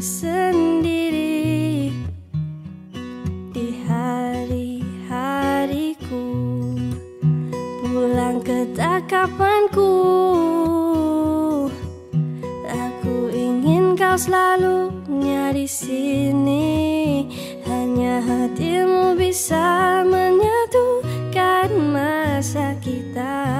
sendiri di hari-hariku. Pulang ke takapanku aku ingin kau selalu nyari sini. Hanya hatimu bisa menyatukan masa kita.